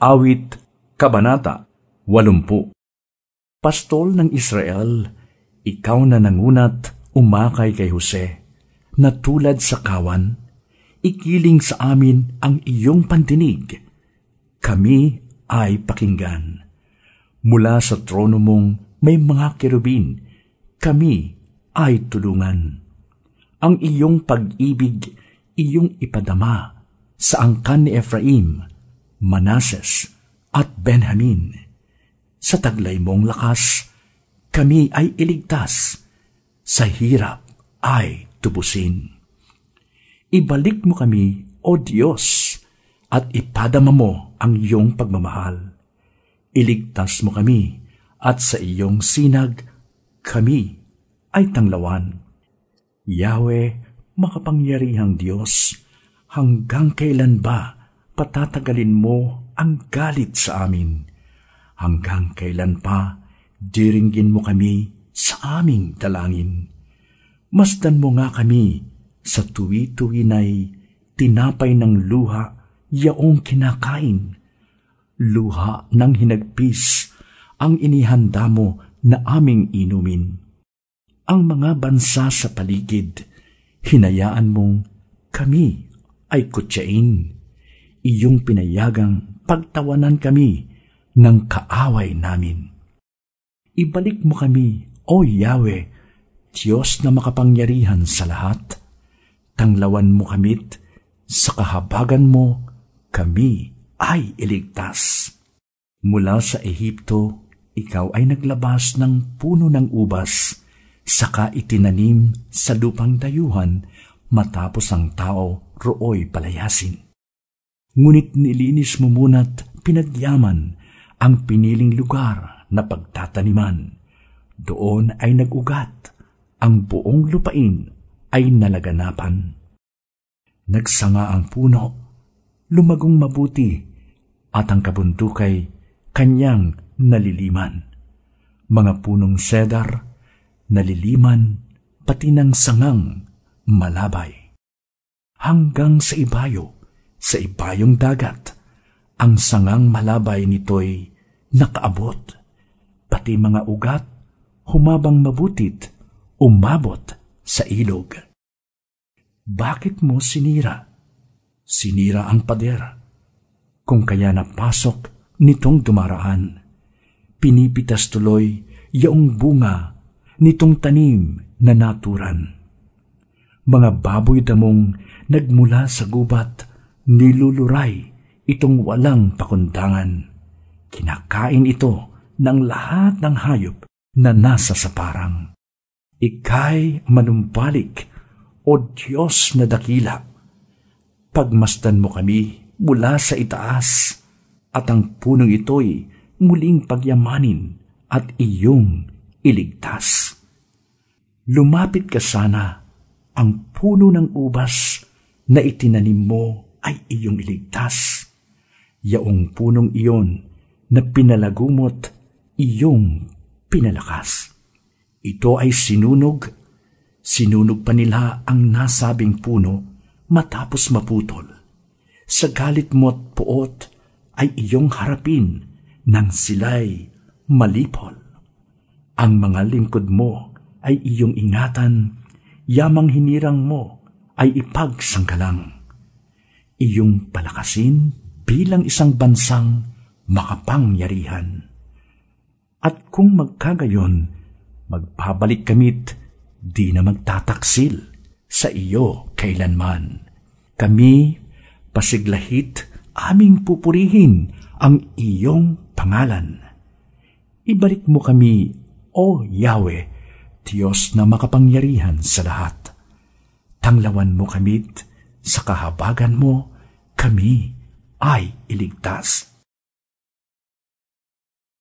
Awit, Kabanata, 80 Pastol ng Israel, ikaw na nangunat umakay kay Jose, na tulad sa kawan, ikiling sa amin ang iyong pantinig. Kami ay pakinggan. Mula sa trono mong may mga kerubin, kami ay tulungan. Ang iyong pag-ibig, iyong ipadama sa angkan ni Ephraim, Manases at Benjamin. Sa taglay mong lakas, kami ay iligtas. Sa hirap ay tubusin. Ibalik mo kami, O Diyos, at ipadama mo ang iyong pagmamahal. Iligtas mo kami, at sa iyong sinag, kami ay tanglawan. Yahweh, makapangyarihang Diyos, hanggang kailan ba patatagalin mo ang galit sa amin. Hanggang kailan pa diringgin mo kami sa aming dalangin. Masdan mo nga kami sa tuwi-tuwi na'y tinapay ng luha yaong kinakain. Luha ng hinagpis ang inihanda mo na aming inumin. Ang mga bansa sa paligid, hinayaan mong kami ay kutsain iyong pinayagang pagtawanan kami ng kaaway namin. Ibalik mo kami, O Yahweh, Diyos na makapangyarihan sa lahat. Tanglawan mo kamit, sa kahabagan mo, kami ay iligtas. Mula sa Ehipto, ikaw ay naglabas ng puno ng ubas, saka itinanim sa lupang dayuhan matapos ang tao rooy palayasin. Ngunit nilinis mo muna't pinagyaman ang piniling lugar na pagtataniman. Doon ay nagugat, ang buong lupain ay nalaganapan. Nagsanga ang puno, lumagong mabuti, at ang kabundukay kanyang naliliman. Mga punong sedar, naliliman, pati ng sangang malabay. Hanggang sa ibayo, sa ibayong dagat, ang sangang malabay nito'y nakaabot. Pati mga ugat, humabang mabutit, umabot sa ilog. Bakit mo sinira? Sinira ang pader. Kung kaya napasok nitong dumaraan, pinipitas tuloy yaong bunga nitong tanim na naturan. Mga baboy damong nagmula sa gubat niluluray itong walang pakundangan. Kinakain ito ng lahat ng hayop na nasa saparang. Ikay manumbalik, O Diyos na dakila. Pagmasdan mo kami mula sa itaas, at ang punong ito'y muling pagyamanin at iyong iligtas. Lumapit ka sana ang puno ng ubas na itinanim mo ay iyong iligtas. Yaong punong iyon na pinalagumot, iyong pinalakas. Ito ay sinunog, sinunog pa nila ang nasabing puno matapos maputol. Sa galit mo't puot ay iyong harapin nang sila'y malipol. Ang mga lingkod mo ay iyong ingatan, yamang hinirang mo ay ipagsangkalang iyong palakasin bilang isang bansang makapangyarihan. At kung magkagayon, magpabalik kamit, di na magtataksil sa iyo kailanman. Kami, pasiglahit, aming pupurihin ang iyong pangalan. Ibalik mo kami, O Yahweh, Diyos na makapangyarihan sa lahat. Tanglawan mo kamit sa kahabagan mo kami ay iligtas.